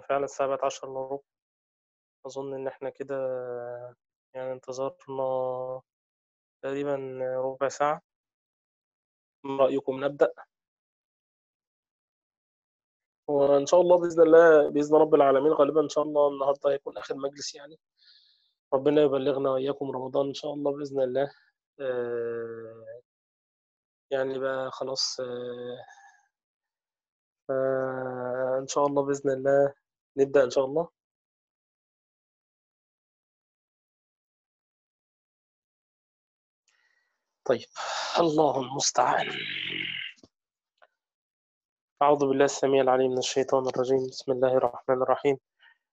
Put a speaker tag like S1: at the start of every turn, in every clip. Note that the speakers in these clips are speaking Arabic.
S1: فعلا الساعة بقت عشرة إلا ربع. أظن إن إحنا كده يعني انتظرنا تقريبا ربع ساعة. ما رأيكم نبدأ؟ وإن شاء الله بإذن الله بإذن رب العالمين غالبا إن شاء الله النهاردة هيكون آخر مجلس يعني. ربنا يبلغنا وإياكم رمضان إن شاء الله بإذن الله. آه، يعني بقى خلاص آه، آه، إن شاء الله بإذن الله نبدأ إن شاء الله. طيب الله المستعان. أعوذ بالله السميع العليم من الشيطان الرجيم. بسم الله الرحمن الرحيم.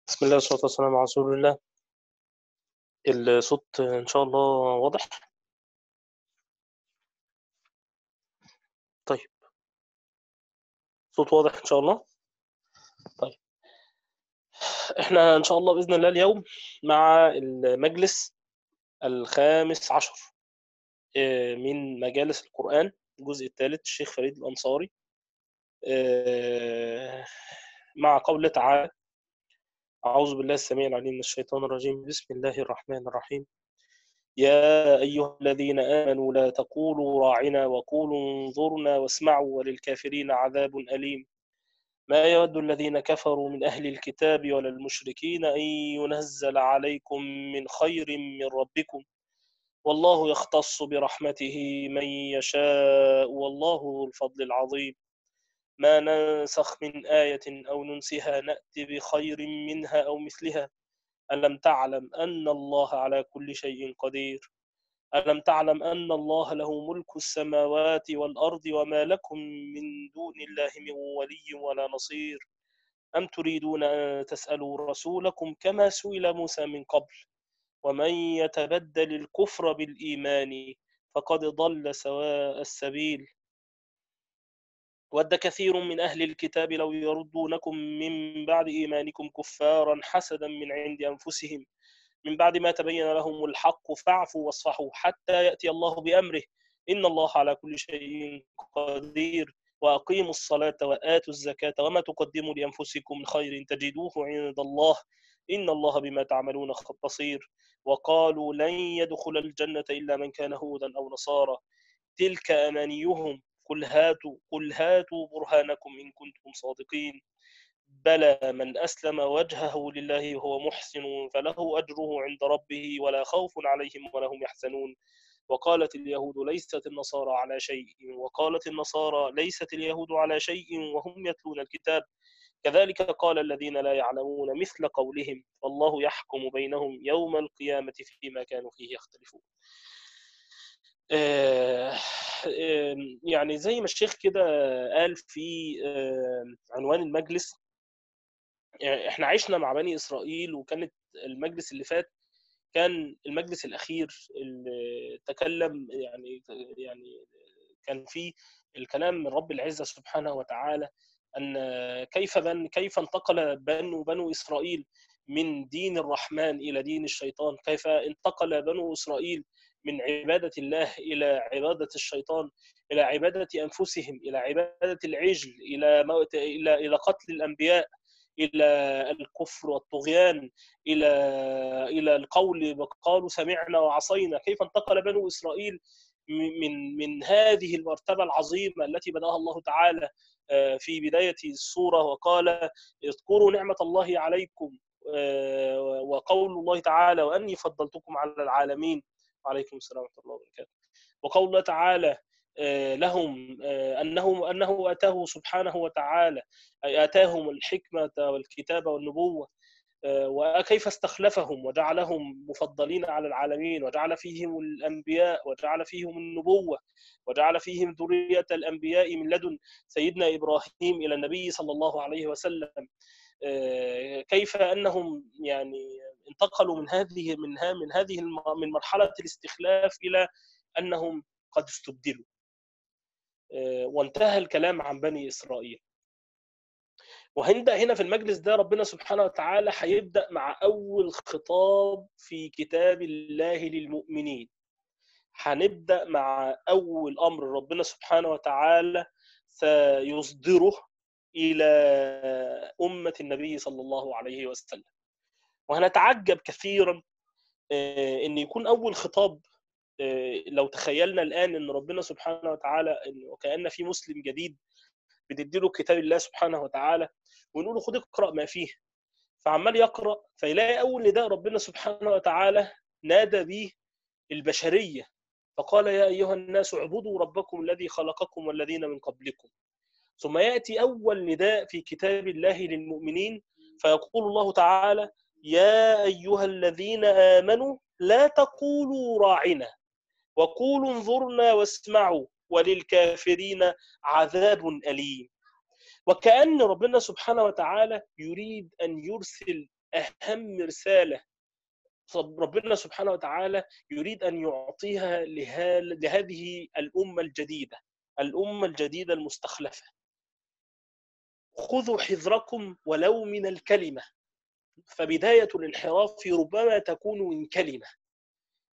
S1: بسم الله والصلاة والسلام على رسول الله. الصوت إن شاء الله واضح. طيب. صوت واضح إن شاء الله؟ طيب. إحنا إن شاء الله بإذن الله اليوم مع المجلس الخامس عشر آه، من مجالس القرآن الجزء الثالث الشيخ فريد الأنصاري آه، مع قوله تعالى أعوذ بالله السميع العليم من الشيطان الرجيم بسم الله الرحمن الرحيم. يا أيها الذين آمنوا لا تقولوا راعنا وقولوا انظرنا واسمعوا وللكافرين عذاب أليم. ما يود الذين كفروا من أهل الكتاب ولا المشركين أن ينزل عليكم من خير من ربكم والله يختص برحمته من يشاء والله ذو الفضل العظيم. ما ننسخ من آية أو ننسها نأتي بخير منها أو مثلها. ألم تعلم أن الله على كل شيء قدير. ألم تعلم أن الله له ملك السماوات والأرض وما لكم من دون الله من ولي ولا نصير؟ أم تريدون أن تسألوا رسولكم كما سئل موسى من قبل؟ ومن يتبدل الكفر بالإيمان فقد ضل سواء السبيل. ود كثير من أهل الكتاب لو يردونكم من بعد إيمانكم كفارا حسدا من عند أنفسهم. من بعد ما تبين لهم الحق فاعفوا واصفحوا حتى يأتي الله بأمره. إن الله على كل شيء قدير. وأقيموا الصلاة وآتوا الزكاة وما تقدموا لأنفسكم من خير تجدوه عند الله. إن الله بما تعملون بصير وقالوا لن يدخل الجنة إلا من كان هودا أو نصارى. تلك أمانيهم. قل هاتوا قل هاتوا برهانكم إن كنتم صادقين. بلى من أسلم وجهه لله وهو محسن فله أجره عند ربه ولا خوف عليهم ولا هم يحزنون. وقالت اليهود ليست النصارى على شيء وقالت النصارى ليست اليهود على شيء وهم يتلون الكتاب. كذلك قال الذين لا يعلمون مثل قولهم والله يحكم بينهم يوم القيامة فيما كانوا فيه يختلفون. آه، آم، يعني زي ما الشيخ كده قال في آم، عنوان المجلس يعني إحنا عشنا مع بني إسرائيل وكانت المجلس اللي فات كان المجلس الأخير اللي تكلم يعني يعني كان فيه الكلام من رب العزة سبحانه وتعالى أن كيف بن كيف انتقل بنو بنو إسرائيل من دين الرحمن إلى دين الشيطان؟ كيف انتقل بنو إسرائيل من عبادة الله إلى عبادة الشيطان إلى عبادة أنفسهم إلى عبادة العجل إلى إلى إلى قتل الأنبياء؟ إلى الكفر والطغيان إلى إلى القول قالوا سمعنا وعصينا. كيف انتقل بنو إسرائيل من من هذه المرتبة العظيمة التي بدأها الله تعالى في بداية السورة وقال اذكروا نعمة الله عليكم وقول الله تعالى وأني فضلتكم على العالمين وعليكم السلام ورحمة الله وبركاته. وقول الله تعالى لهم أنه أنه أتاه سبحانه وتعالى آتاهم الحكمة والكتاب والنبوة وكيف استخلفهم وجعلهم مفضلين على العالمين وجعل فيهم الأنبياء وجعل فيهم النبوة وجعل فيهم ذرية الأنبياء من لدن سيدنا إبراهيم إلى النبي صلى الله عليه وسلم. كيف أنهم يعني انتقلوا من هذه من هذه من مرحلة الاستخلاف إلى أنهم قد استبدلوا. وانتهى الكلام عن بني إسرائيل. وهنبدأ هنا في المجلس ده ربنا سبحانه وتعالى هيبدأ مع أول خطاب في كتاب الله للمؤمنين. هنبدأ مع أول أمر ربنا سبحانه وتعالى سيصدره إلى أمة النبي صلى الله عليه وسلم. وهنتعجب كثيرا إن يكون أول خطاب لو تخيلنا الآن إن ربنا سبحانه وتعالى وكأن في مسلم جديد بتديله كتاب الله سبحانه وتعالى ونقول له خد اقرأ ما فيه فعمال يقرأ فيلاقي أول نداء ربنا سبحانه وتعالى نادى به البشرية فقال يا أيها الناس اعبدوا ربكم الذي خلقكم والذين من قبلكم. ثم يأتي أول نداء في كتاب الله للمؤمنين فيقول الله تعالى يا أيها الذين آمنوا لا تقولوا راعنا. وقولوا انظرنا واسمعوا وللكافرين عذاب أليم. وكأن ربنا سبحانه وتعالى يريد أن يرسل أهم رسالة. ربنا سبحانه وتعالى يريد أن يعطيها لهذه الأمة الجديدة الأمة الجديدة المستخلفة. خذوا حذركم ولو من الكلمة. فبداية الانحراف ربما تكون من كلمة.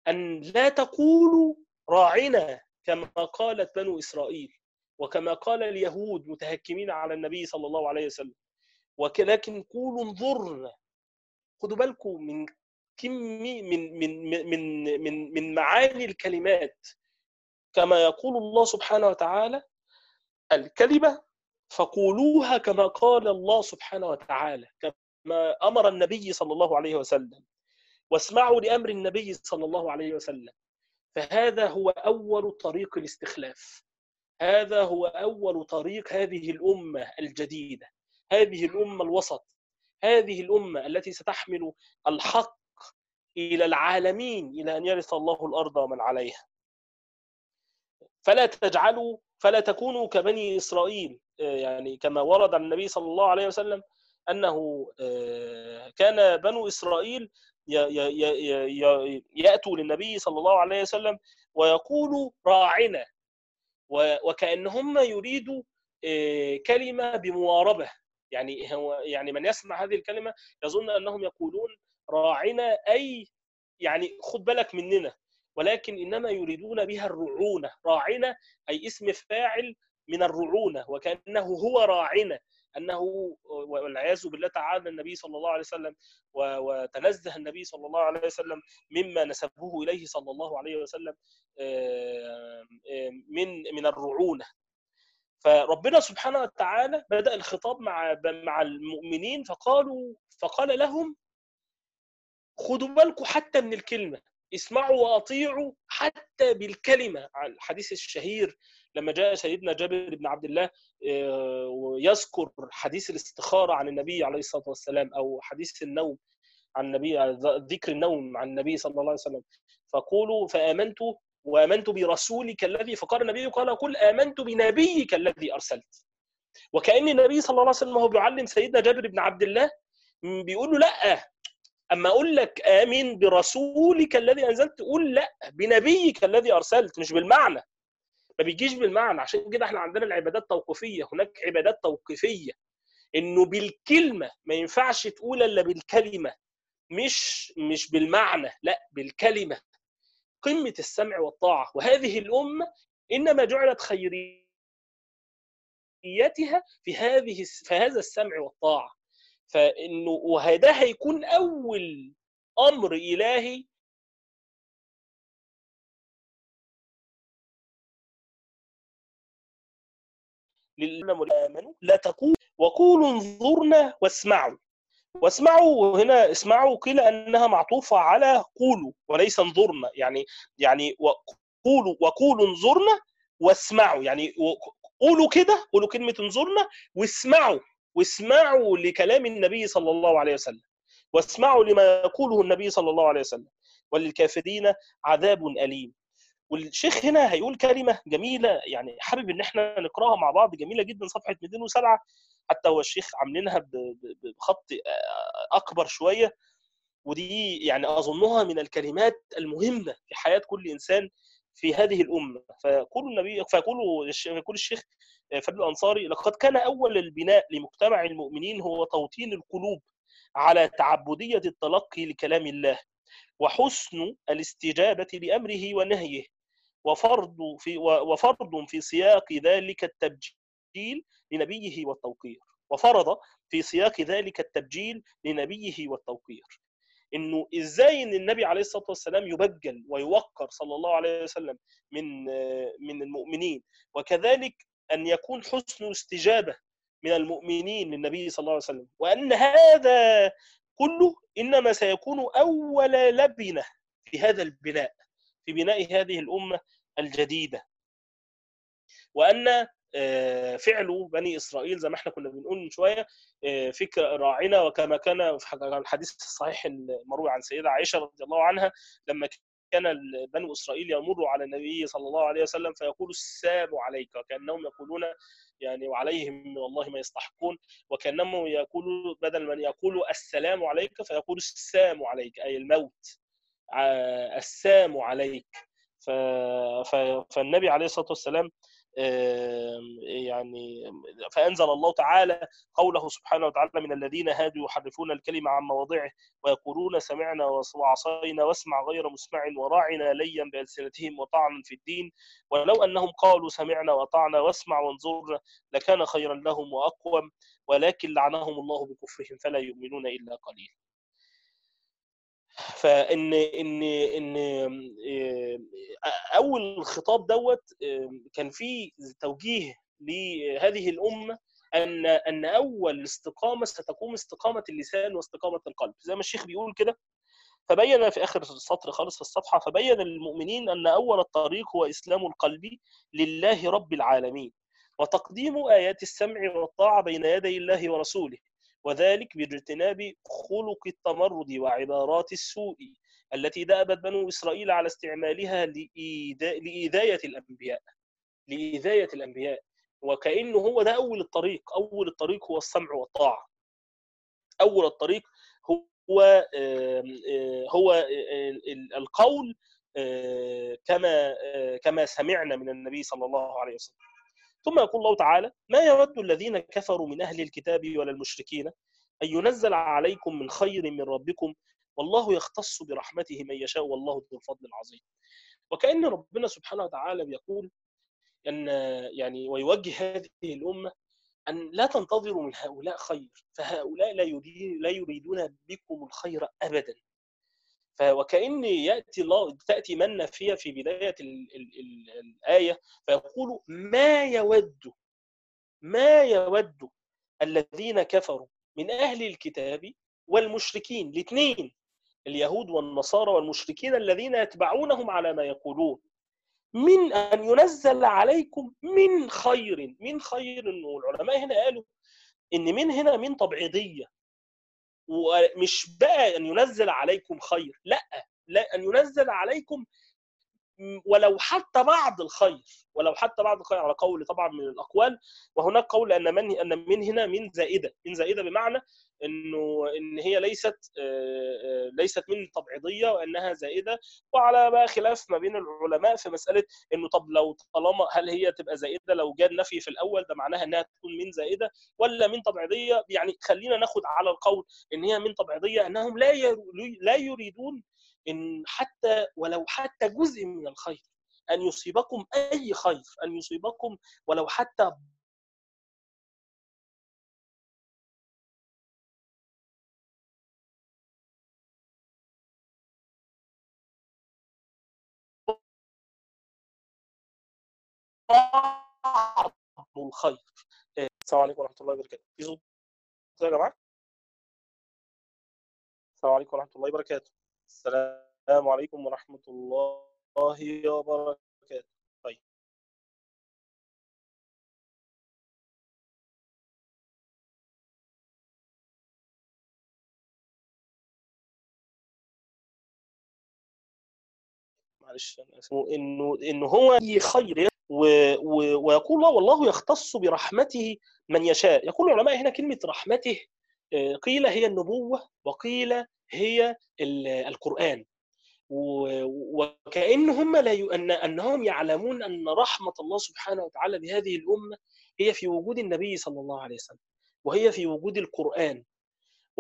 S1: أن لا تقولوا راعنا كما قالت بنو إسرائيل وكما قال اليهود متهكمين على النبي صلى الله عليه وسلم. ولكن قولوا انظرنا. خدوا بالكم من كمي من من من من من معاني الكلمات. كما يقول الله سبحانه وتعالى الكلمة فقولوها كما قال الله سبحانه وتعالى كما أمر النبي صلى الله عليه وسلم. واسمعوا لأمر النبي صلى الله عليه وسلم. فهذا هو أول طريق الاستخلاف. هذا هو أول طريق هذه الأمة الجديدة هذه الأمة الوسط هذه الأمة التي ستحمل الحق إلى العالمين إلى أن يرث الله الأرض ومن عليها. فلا تجعلوا فلا تكونوا كبني إسرائيل يعني كما ورد عن النبي صلى الله عليه وسلم أنه كان بنو إسرائيل يأتوا للنبي صلى الله عليه وسلم ويقولوا راعنا. وكأن هم يريدوا كلمة بمواربة. يعني هو يعني من يسمع هذه الكلمة يظن أنهم يقولون راعنا أي يعني خد بالك مننا. ولكن إنما يريدون بها الرعونة. راعنا أي اسم فاعل من الرعونة وكأنه هو راعنا. أنه والعياذ بالله تعالى النبي صلى الله عليه وسلم وتنزه النبي صلى الله عليه وسلم مما نسبه إليه صلى الله عليه وسلم من من الرعونة. فربنا سبحانه وتعالى بدأ الخطاب مع مع المؤمنين فقالوا فقال لهم خدوا بالكم حتى من الكلمة اسمعوا وأطيعوا حتى بالكلمة. الحديث الشهير لما جاء سيدنا جابر بن عبد الله ويذكر حديث الاستخارة عن النبي عليه الصلاة والسلام أو حديث النوم عن النبي ذكر النوم عن النبي صلى الله عليه وسلم فقولوا فآمنت وآمنت برسولك الذي فقال النبي قال قل آمنت بنبيك الذي أرسلت. وكأن النبي صلى الله عليه وسلم هو بيعلم سيدنا جابر بن عبد الله بيقول له لأ أما أقول لك آمن برسولك الذي أنزلت قول لأ بنبيك الذي أرسلت مش بالمعنى. ما بيجيش بالمعنى. عشان كده إحنا عندنا العبادات توقيفية. هناك عبادات توقيفية. إنه بالكلمة ما ينفعش تقول إلا بالكلمة. مش مش بالمعنى. لا بالكلمة. قمة السمع والطاعة. وهذه الأمة إنما جعلت خيريتها في هذه في هذا السمع والطاعة. فإنه وهذا هيكون أول أمر إلهي للذين آمنوا لا تقولوا وقولوا انظرنا واسمعوا. واسمعوا هنا اسمعوا قيل أنها معطوفة على قولوا وليس انظرنا. يعني يعني قولوا وقولوا انظرنا واسمعوا. يعني قولوا كده قولوا كلمة انظرنا واسمعوا. واسمعوا لكلام النبي صلى الله عليه وسلم. واسمعوا لما يقوله النبي صلى الله عليه وسلم. وللكافرين عذاب أليم. والشيخ هنا هيقول كلمة جميلة يعني حابب إن إحنا نقرأها مع بعض جميلة جدا صفحة 207 حتى هو الشيخ عاملينها بخط أكبر شوية. ودي يعني أظنها من الكلمات المهمة في حياة كل إنسان في هذه الأمة. فيقول النبي فيقول يقول الشيخ فرد الأنصاري لقد كان أول البناء لمجتمع المؤمنين هو توطين القلوب على تعبدية التلقي لكلام الله وحسن الاستجابة لأمره ونهيه. وفرض في وفرض في سياق ذلك التبجيل لنبيه والتوقير. وفرض في سياق ذلك التبجيل لنبيه والتوقير. إنه إزاي إن النبي عليه الصلاة والسلام يبجل ويوقر صلى الله عليه وسلم من من المؤمنين وكذلك أن يكون حسن استجابة من المؤمنين للنبي صلى الله عليه وسلم وأن هذا كله إنما سيكون أول لبنة في هذا البناء. في بناء هذه الأمة الجديدة. وأن فعل بني إسرائيل زي ما إحنا كنا بنقول من شوية فكر راعنا وكما كان في الحديث الصحيح المروي عن سيدة عائشة رضي الله عنها لما كان بنو إسرائيل يمر على النبي صلى الله عليه وسلم فيقول السلام عليك وكأنهم يقولون يعني وعليهم والله ما يستحقون وكأنهم يقولوا بدل من يقولوا السلام عليك فيقول السام عليك أي الموت. السام عليك فالنبي عليه الصلاة والسلام يعني فأنزل الله تعالى قوله سبحانه وتعالى من الذين هادوا يحرفون الكلمة عن مواضعه ويقولون سمعنا وعصينا واسمع غير مسمع وراعنا ليا بألسنتهم وطعنا في الدين ولو أنهم قالوا سمعنا واطعنا واسمع وانظرنا لكان خيرا لهم وأقوم ولكن لعنهم الله بكفرهم فلا يؤمنون إلا قليلا. فإن إن إن أول الخطاب دوت كان في توجيه لهذه الامه أن أن أول استقامة ستكون استقامة اللسان واستقامة القلب. زي ما الشيخ بيقول كده فبين في آخر السطر خالص في الصفحة فبين للمؤمنين أن أول الطريق هو إسلام القلب لله رب العالمين وتقديم آيات السمع والطاعة بين يدي الله ورسوله. وذلك باجتناب خلق التمرد وعبارات السوء التي دأبت بنو إسرائيل على استعمالها لإيذاية الأنبياء لإيذاية الأنبياء. وكأنه هو ده أول الطريق أول الطريق هو السمع والطاعة. أول الطريق هو هو القول كما كما سمعنا من النبي صلى الله عليه وسلم. ثم يقول الله تعالى ما يود الذين كفروا من أهل الكتاب ولا المشركين أن ينزل عليكم من خير من ربكم والله يختص برحمته من يشاء والله ذو الفضل العظيم. وكأن ربنا سبحانه وتعالى بيقول أن يعني ويوجه هذه الأمة أن لا تنتظروا من هؤلاء خير فهؤلاء لا لا يريدون بكم الخير أبدا. وكأن يأتي الله تأتي من نافية في بداية ال ال ال الآية فيقول ما يود ما يود الذين كفروا من أهل الكتاب والمشركين؟ الاثنين اليهود والنصارى والمشركين الذين يتبعونهم على ما يقولون. من أن ينزل عليكم من خير من خير. والعلماء هنا قالوا إن من هنا من تبعيضية. ومش بقى أن ينزل عليكم خير لأ لا أن ينزل عليكم ولو حتى بعض الخير ولو حتى بعض الخير على قول طبعا من الأقوال وهناك قول أن من أن من هنا من زائدة من زائدة بمعنى إنه إن هي ليست ليست من تبعيضية وأنها زائدة وعلى بقى خلاف ما بين العلماء في مسألة إنه طب لو طالما هل هي تبقى زائدة؟ لو جاء النفي في الأول ده معناها إنها تكون من زائدة ولا من تبعيضية؟ يعني خلينا ناخد على القول إن هي من تبعيضية إنهم لا لا يريدون إن حتى ولو حتى جزء من الخير أن يصيبكم أي خير أن يصيبكم ولو حتى بعض الخير. السلام عليكم ورحمة الله وبركاته. في صوت يا جماعة؟ السلام عليكم ورحمة الله وبركاته. السلام عليكم ورحمة الله وبركاته. طيب. معلش اسمه إنه إنه هو خير و... و... ويقول الله والله يختص برحمته من يشاء. يقول العلماء هنا كلمة رحمته قيل هي النبوة وقيل هي القرآن. وكأن هم لا ي... أن أنهم يعلمون أن رحمة الله سبحانه وتعالى بهذه الأمة هي في وجود النبي صلى الله عليه وسلم وهي في وجود القرآن.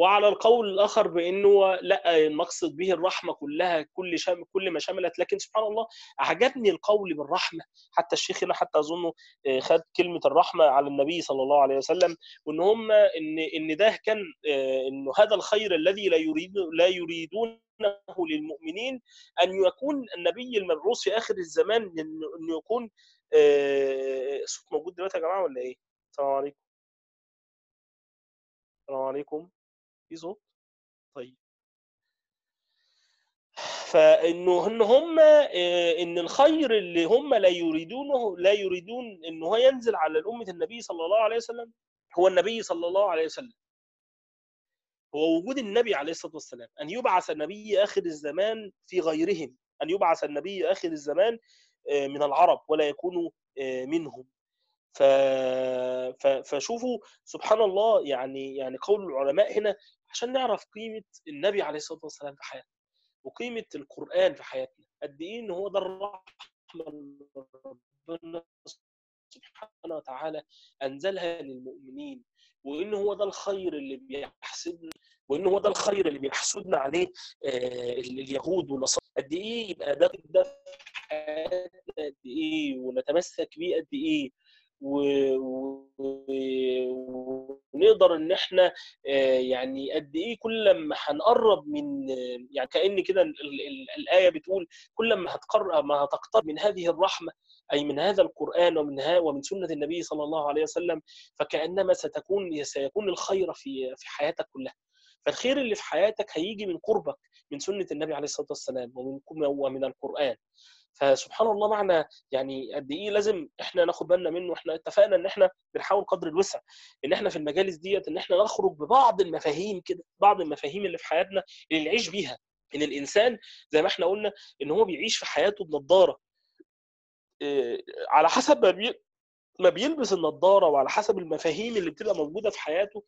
S1: وعلى القول الآخر بإنه لأ المقصد به الرحمة كلها كل شام كل ما شملت. لكن سبحان الله أعجبني القول بالرحمة. حتى الشيخ هنا حتى أظنه خد كلمة الرحمة على النبي صلى الله عليه وسلم وإن هم إن إن ده كان انه هذا الخير الذي لا يريد لا يريدون للمؤمنين أن يكون النبي المبعوث في آخر الزمان انه يكون صوت موجود دلوقتي يا جماعة ولا إيه؟ السلام عليكم. السلام عليكم. في صوت؟ طيب. فإنه إن هم إن الخير اللي هم لا يريدونه لا يريدون إن هو ينزل على الأمة النبي صلى الله عليه وسلم هو النبي صلى الله عليه وسلم. هو وجود النبي عليه الصلاة والسلام أن يبعث النبي آخر الزمان في غيرهم أن يبعث النبي آخر الزمان من العرب ولا يكونوا منهم. ف... ف... فشوفوا سبحان الله يعني يعني قول العلماء هنا عشان نعرف قيمة النبي عليه الصلاة والسلام في حياتنا وقيمة القرآن في حياتنا. قد إيه إن هو ده الرحمة ربنا سبحانه وتعالى أنزلها للمؤمنين وإن هو ده الخير اللي بيحسدنا وإن هو ده الخير اللي بيحسدنا عليه اليهود والنصارى. قد إيه يبقى ده ده في حياتنا؟ قد إيه ونتمسك بيه؟ قد إيه؟ ونقدر إن إحنا يعني قد إيه كل ما هنقرب من يعني كأن كده الآية بتقول كل ما هتقرب ما هتقترب من هذه الرحمة أي من هذا القرآن ومن ومن سنة النبي صلى الله عليه وسلم فكأنما ستكون سيكون الخير في في حياتك كلها. فالخير اللي في حياتك هيجي من قربك من سنة النبي عليه الصلاة والسلام ومن ومن القرآن. فسبحان الله معنى يعني قد إيه لازم إحنا ناخد بالنا منه. إحنا اتفقنا إن إحنا بنحاول قدر الوسع إن إحنا في المجالس ديت إن إحنا نخرج ببعض المفاهيم كده بعض المفاهيم اللي في حياتنا اللي نعيش بيها. إن الإنسان زي ما إحنا قلنا إن هو بيعيش في حياته بنضارة. إيه على حسب ما بي... ما بيلبس النضارة وعلى حسب المفاهيم اللي بتبقى موجودة في حياته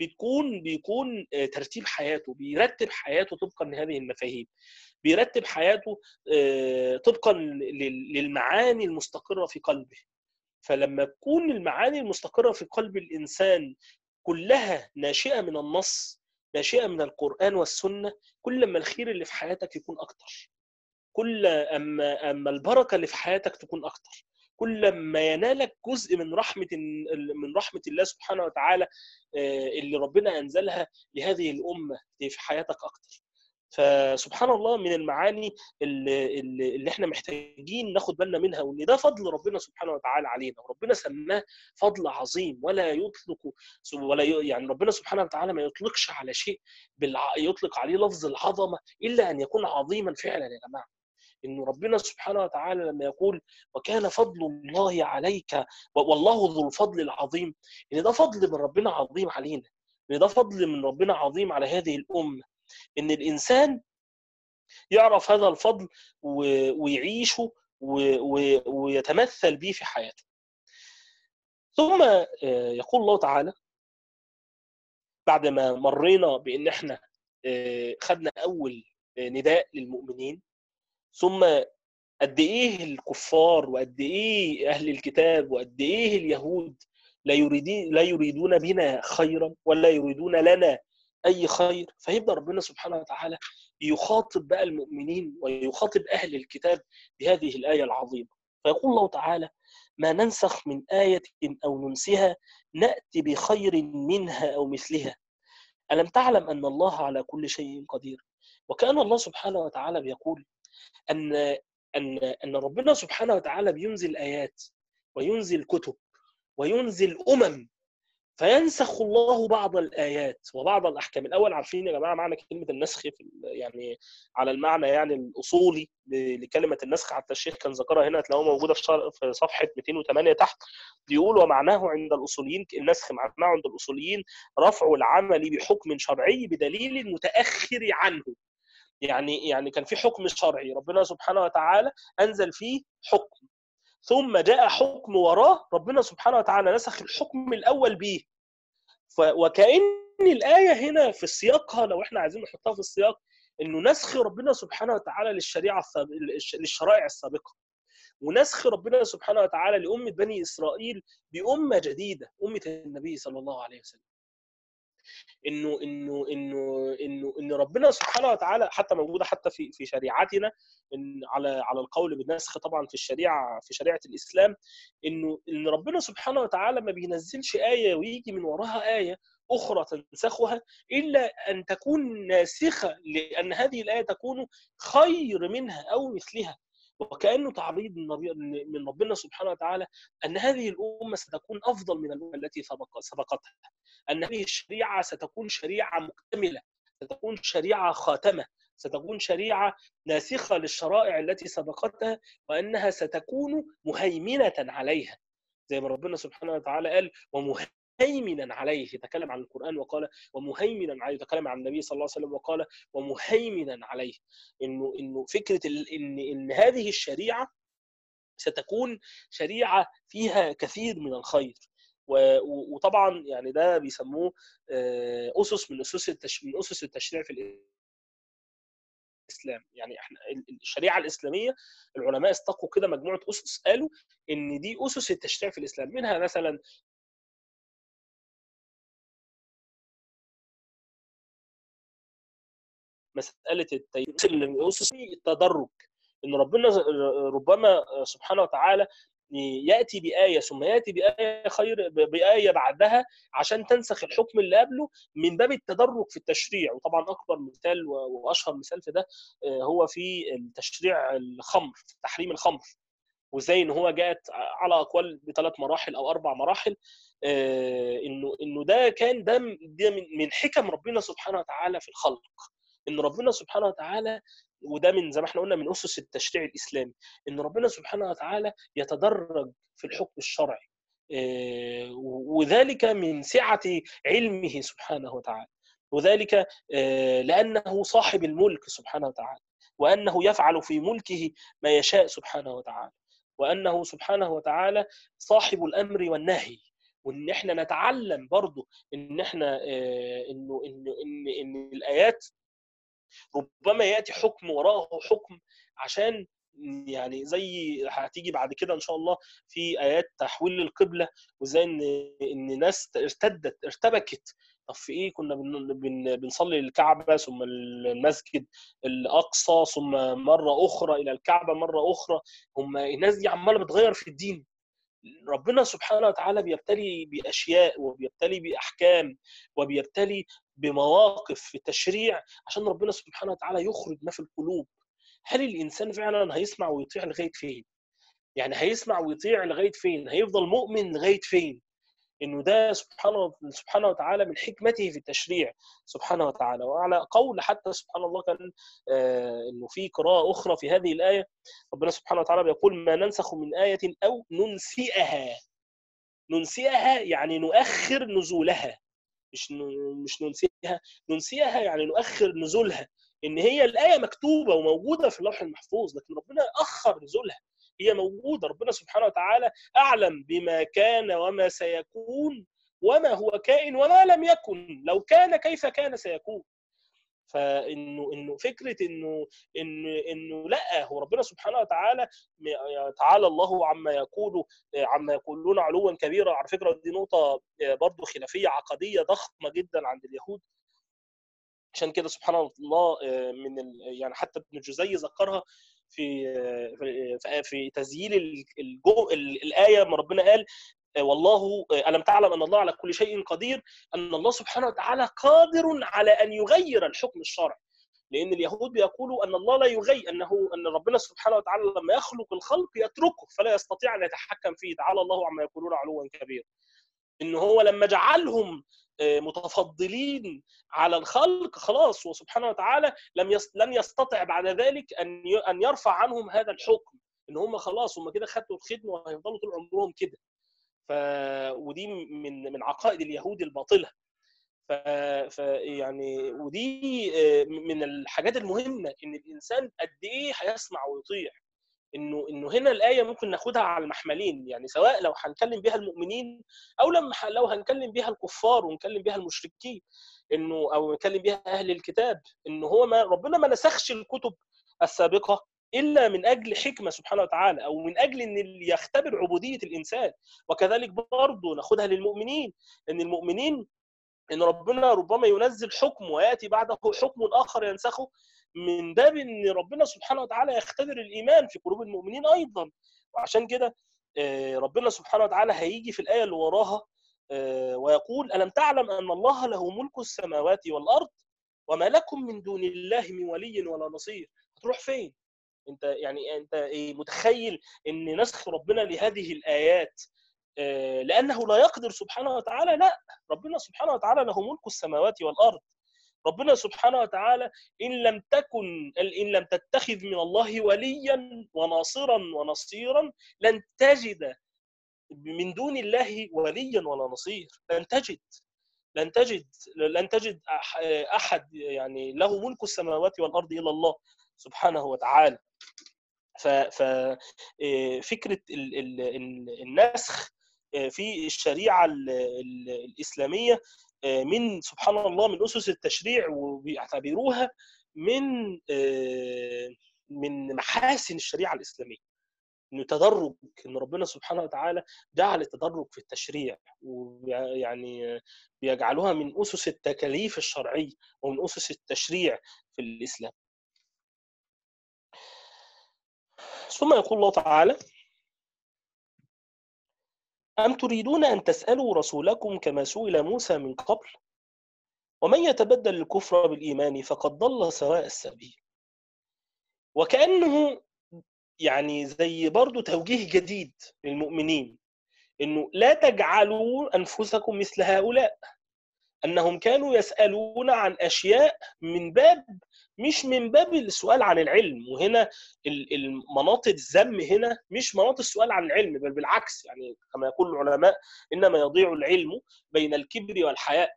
S1: بتكون بيكون ترتيب حياته بيرتب حياته طبقا لهذه المفاهيم بيرتب حياته طبقا للمعاني المستقرة في قلبه. فلما تكون المعاني المستقرة في قلب الإنسان كلها ناشئة من النص ناشئة من القرآن والسنة كل ما الخير اللي في حياتك يكون أكتر. كل أما أما البركة اللي في حياتك تكون أكتر. كل ما ينالك جزء من رحمة من رحمة الله سبحانه وتعالى اللي ربنا أنزلها لهذه الأمة في حياتك أكتر فسبحان الله من المعاني اللي, اللي إحنا محتاجين ناخد بالنا منها وإن ده فضل ربنا سبحانه وتعالى علينا وربنا سماه فضل عظيم ولا يطلق ولا يعني ربنا سبحانه وتعالى ما يطلقش على شيء. يطلق عليه لفظ العظمة إلا أن يكون عظيما فعلا يا جماعة انه ربنا سبحانه وتعالى لما يقول وكان فضل الله عليك والله ذو الفضل العظيم. إن ده فضل من ربنا عظيم علينا إن ده فضل من ربنا عظيم على هذه الأمة. إن الإنسان يعرف هذا الفضل ويعيشه ويتمثل به في حياته. ثم يقول الله تعالى بعد ما مرينا بإن إحنا خدنا أول نداء للمؤمنين ثم قد إيه الكفار وقد إيه أهل الكتاب وقد إيه اليهود لا يريدين لا يريدون بنا خيرا ولا يريدون لنا أي خير؟ فيبدأ ربنا سبحانه وتعالى يخاطب بقى المؤمنين ويخاطب أهل الكتاب بهذه الآية العظيمة. فيقول الله تعالى ما ننسخ من آية أو ننسها نأتي بخير منها أو مثلها. ألم تعلم أن الله على كل شيء قدير؟ وكأن الله سبحانه وتعالى بيقول أن أن أن ربنا سبحانه وتعالى بينزل آيات وينزل كتب وينزل أمم فينسخ الله بعض الآيات وبعض الأحكام. الأول عارفين يا جماعة معنى كلمة النسخ في يعني على المعنى يعني الأصولي لكلمة النسخ. حتى الشيخ كان ذكرها هنا تلاقوها موجودة في صفحة 208 تحت. بيقول ومعناه عند الاصوليين النسخ معناه عند الأصوليين رفع العمل بحكم شرعي بدليل متأخر عنه. يعني يعني كان في حكم شرعي ربنا سبحانه وتعالى أنزل فيه حكم. ثم جاء حكم وراه ربنا سبحانه وتعالى نسخ الحكم الأول به وكأن الآية هنا في سياقها لو إحنا عايزين نحطها في السياق إنه نسخ ربنا سبحانه وتعالى للشريعة للشرائع السابقة. ونسخ ربنا سبحانه وتعالى لأمة بني إسرائيل بأمة جديدة أمة النبي صلى الله عليه وسلم. إنه إنه إنه إنه إن ربنا سبحانه وتعالى حتى موجودة حتى في في شريعتنا إن على على القول بالنسخ طبعا في الشريعة في شريعة الإسلام إنه إن ربنا سبحانه وتعالى ما بينزلش آية ويجي من وراها آية أخرى تنسخها إلا أن تكون ناسخة لأن هذه الآية تكون خير منها أو مثلها. وكأنه تعريض من ربنا سبحانه وتعالى أن هذه الأمة ستكون أفضل من الأمة التي سبقتها. أن هذه الشريعة ستكون شريعة مكتملة ستكون شريعة خاتمة ستكون شريعة ناسخة للشرائع التي سبقتها وأنها ستكون مهيمنة عليها. زي ما ربنا سبحانه وتعالى قال ومهيمنة مهيمنا عليه يتكلم عن القرآن وقال ومهيمنا عليه يتكلم عن النبي صلى الله عليه وسلم وقال ومهيمنا عليه. إنه إنه فكرة إن إن هذه الشريعة ستكون شريعة فيها كثير من الخير. وطبعا يعني ده بيسموه أسس من أسس من أسس التشريع في الإسلام. يعني إحنا الشريعة الإسلامية العلماء استقوا كده مجموعة أسس قالوا إن دي أسس التشريع في الإسلام. منها مثلا مسألة التدرج إن ربنا ربما سبحانه وتعالى يأتي بآية ثم يأتي بآية خير بآية بعدها عشان تنسخ الحكم اللي قبله من باب التدرج في التشريع. وطبعا أكبر مثال وأشهر مثال في ده هو في التشريع الخمر تحريم الخمر. وإزاي إن هو جاءت على أقوال بثلاث مراحل أو أربع مراحل إنه إنه ده كان ده من حكم ربنا سبحانه وتعالى في الخلق. إن ربنا سبحانه وتعالى وده من زي ما إحنا قلنا من أسس التشريع الإسلامي إن ربنا سبحانه وتعالى يتدرج في الحكم الشرعي وذلك من سعة علمه سبحانه وتعالى وذلك لأنه صاحب الملك سبحانه وتعالى وأنه يفعل في ملكه ما يشاء سبحانه وتعالى وأنه سبحانه وتعالى صاحب الأمر والنهي وإن إحنا نتعلم برضه إن إحنا انه ان ان إن الآيات ربما يأتي حكم وراءه حكم عشان يعني زي هتيجي بعد كده إن شاء الله في آيات تحويل القبلة وزي ان إن ناس ارتدت ارتبكت. طب في إيه؟ كنا بن بن بنصلي الكعبه ثم المسجد الأقصى ثم مرة أخرى إلى الكعبة مرة أخرى. هم الناس دي عمالة بتغير في الدين. ربنا سبحانه وتعالى بيبتلي بأشياء وبيبتلي بأحكام وبيبتلي بمواقف في التشريع عشان ربنا سبحانه وتعالى يخرج ما في القلوب. هل الإنسان فعلا هيسمع ويطيع لغايه فين؟ يعني هيسمع ويطيع لغايه فين؟ هيفضل مؤمن لغايه فين؟ إنه ده سبحانه سبحانه وتعالى من حكمته في التشريع سبحانه وتعالى. وعلى قول حتى سبحان الله كان آه إنه في قراءة أخرى في هذه الآية ربنا سبحانه وتعالى بيقول ما ننسخ من آية أو ننسئها ننسئها يعني نؤخر نزولها. مش مش ننسيها. ننسيها يعني نؤخر نزولها. إن هي الآية مكتوبة وموجودة في اللوح المحفوظ لكن ربنا أخر نزولها. هي موجودة. ربنا سبحانه وتعالى أعلم بما كان وما سيكون وما هو كائن وما لم يكن. لو كان كيف كان سيكون. فإنه إنه فكرة إنه إنه إنه لأ هو ربنا سبحانه وتعالى تعالى الله عما يقول عما يقولون علوا كبيرا. على فكرة دي نقطة برضه خلافية عقدية ضخمة جدا عند اليهود. عشان كده سبحان الله من يعني حتى ابن جزي ذكرها في في, في تسجيل الجو الآية ما ربنا قال والله ألم تعلم أن الله على كل شيء قدير؟ أن الله سبحانه وتعالى قادر على أن يغير الحكم الشرعي. لأن اليهود بيقولوا أن الله لا يغير أنه أن ربنا سبحانه وتعالى لما يخلق الخلق يتركه فلا يستطيع أن يتحكم فيه. تعالى الله عما يقولون علوا كبيرا إن هو لما جعلهم متفضلين على الخلق خلاص وسبحانه وتعالى لم لن يستطع بعد ذلك أن أن يرفع عنهم هذا الحكم. إن هم خلاص هم كده خدوا الخدمة وهيفضلوا طول عمرهم كده. ف ودي من من عقائد اليهود الباطلة. ف... يعني ودي من الحاجات المهمة إن الإنسان قد إيه هيسمع ويطيع. إنه إنه هنا الآية ممكن ناخدها على المحملين يعني سواء لو هنكلم بها المؤمنين أو لما لو هنكلم بها الكفار ونكلم بها المشركين إنه أو نكلم بها أهل الكتاب إنه هو ما ربنا ما نسخش الكتب السابقة إلا من أجل حكمة سبحانه وتعالى أو من أجل إن يختبر عبودية الإنسان. وكذلك برضه ناخدها للمؤمنين إن المؤمنين إن ربنا ربما ينزل حكم ويأتي بعده حكم آخر ينسخه من باب إن ربنا سبحانه وتعالى يختبر الإيمان في قلوب المؤمنين أيضا. وعشان كده ربنا سبحانه وتعالى هيجي في الآية اللي وراها ويقول ألم تعلم أن الله له ملك السماوات والأرض وما لكم من دون الله من ولي ولا نصير؟ هتروح فين؟ أنت يعني أنت إيه متخيل إن نسخ ربنا لهذه الآيات لأنه لا يقدر سبحانه وتعالى لا ربنا سبحانه وتعالى له ملك السماوات والأرض. ربنا سبحانه وتعالى إن لم تكن إن لم تتخذ من الله وليا وناصرا ونصيرا لن تجد من دون الله وليا ولا نصير. لن تجد لن تجد لن تجد أحد يعني له ملك السماوات والأرض إلا الله سبحانه وتعالى. ففكره النسخ في الشريعة الإسلامية من سبحان الله من أسس التشريع وبيعتبروها من من محاسن الشريعة الإسلامية إنه تدرج إن ربنا سبحانه وتعالى جعل التدرج في التشريع ويعني بيجعلوها من أسس التكاليف الشرعية ومن أسس التشريع في الإسلام. ثم يقول الله تعالى: أم تريدون أن تسألوا رسولكم كما سئل موسى من قبل؟ ومن يتبدل الكفر بالإيمان فقد ضل سواء السبيل. وكأنه يعني زي برضو توجيه جديد للمؤمنين إنه لا تجعلوا أنفسكم مثل هؤلاء أنهم كانوا يسألون عن أشياء من باب مش من باب السؤال عن العلم وهنا المناط الذم هنا مش مناط السؤال عن العلم بل بالعكس يعني كما يقول العلماء إنما يضيع العلم بين الكبر والحياء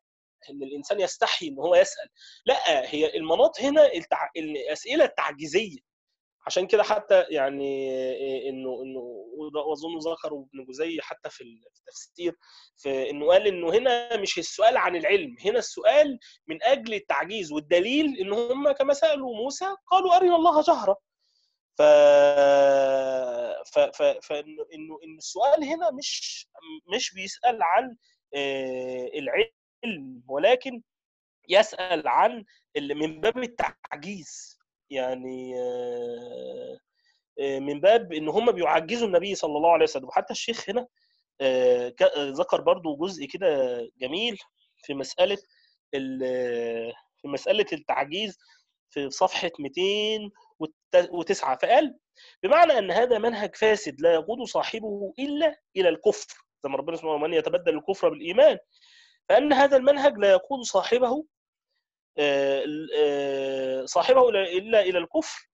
S1: إن الإنسان يستحي إن هو يسأل. لأ هي المناط هنا التع... الأسئلة التعجيزية. عشان كده حتى يعني إنه إنه وأظن ذكروا ابن جزي حتى في التفسير في إنه قال إنه هنا مش السؤال عن العلم هنا السؤال من أجل التعجيز والدليل إن هم كما سألوا موسى قالوا أرنا الله جهرا. ف ف ف فإنه إنه ان السؤال هنا مش مش بيسأل عن العلم ولكن يسأل عن من باب التعجيز. يعني من باب إن هم بيعجزوا النبي صلى الله عليه وسلم. وحتى الشيخ هنا ذكر برضو جزء كده جميل في مسألة في مسألة التعجيز في صفحة 209 فقال بمعنى أن هذا منهج فاسد لا يقود صاحبه إلا إلى الكفر. زي ما ربنا سبحانه وتعالى يتبدل الكفر بالإيمان فأن هذا المنهج لا يقود صاحبه صاحبه إلا إلى الكفر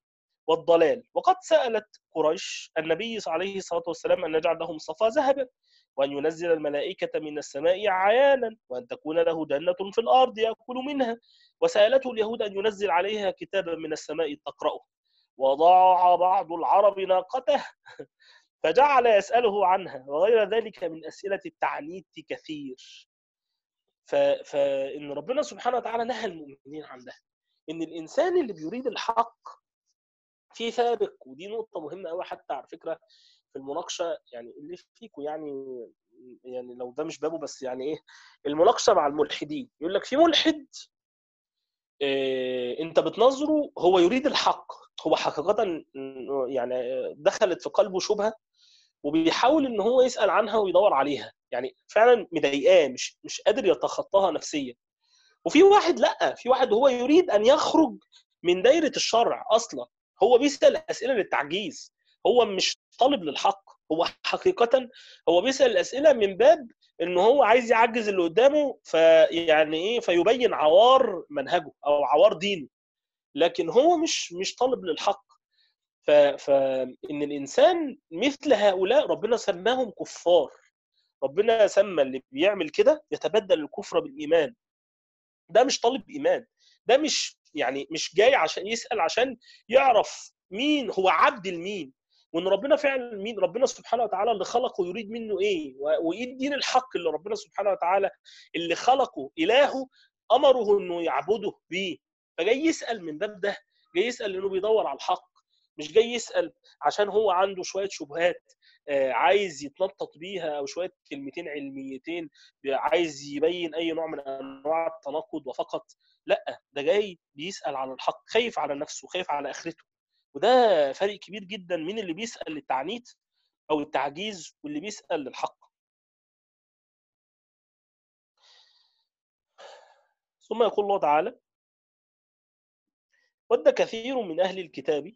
S1: والضلال. وقد سألت قريش النبي عليه الصلاة والسلام أن يجعل لهم صفا ذهبا وأن ينزل الملائكة من السماء عيانا وأن تكون له جنة في الأرض يأكل منها. وسألته اليهود أن ينزل عليها كتابا من السماء تقرأه. وضاع بعض العرب ناقته فجعل يسأله عنها. وغير ذلك من أسئلة التعنيت كثير. فان ربنا سبحانه وتعالى نهى المؤمنين عن ده. إن الإنسان اللي بيريد الحق في سابق ودي نقطة مهمة قوي حتى على فكرة في المناقشة يعني اللي فيكم يعني يعني لو ده مش بابه بس يعني إيه المناقشة مع الملحدين. يقول لك في ملحد إيه أنت بتنظره هو يريد الحق. هو حقيقة يعني دخلت في قلبه شبهة وبيحاول إن هو يسأل عنها ويدور عليها. يعني فعلا مضايقاه مش مش قادر يتخطاها نفسيا. وفي واحد لأ في واحد هو يريد أن يخرج من دايرة الشرع أصلا. هو بيسأل أسئلة للتعجيز. هو مش طالب للحق. هو حقيقه هو بيسأل الأسئلة من باب إن هو عايز يعجز اللي قدامه فيعني إيه فيبين عوار منهجه أو عوار دينه. لكن هو مش مش طالب للحق. فان الإنسان مثل هؤلاء ربنا سماهم كفار. ربنا سمى اللي بيعمل كده يتبدل الكفر بالإيمان. ده مش طالب إيمان. ده مش يعني مش جاي عشان يسأل عشان يعرف مين هو عبد لمين. وإن ربنا فعلا مين؟ ربنا سبحانه وتعالى اللي خلقه يريد منه إيه؟ وإيه الدين الحق اللي ربنا سبحانه وتعالى اللي خلقه؟ إلهه أمره إنه يعبده بيه. فجاي يسأل من باب ده جاي يسأل لأنه بيدور على الحق. مش جاي يسأل عشان هو عنده شوية شبهات. عايز يتنطط بيها أو شوية كلمتين علميتين عايز يبين أي نوع من أنواع التناقض وفقط. لأ ده جاي بيسأل على الحق خايف على نفسه خايف على آخرته. وده فرق كبير جدا من اللي بيسأل للتعنيت أو التعجيز واللي بيسأل للحق. ثم يقول الله تعالى ود كثير من أهل الكتاب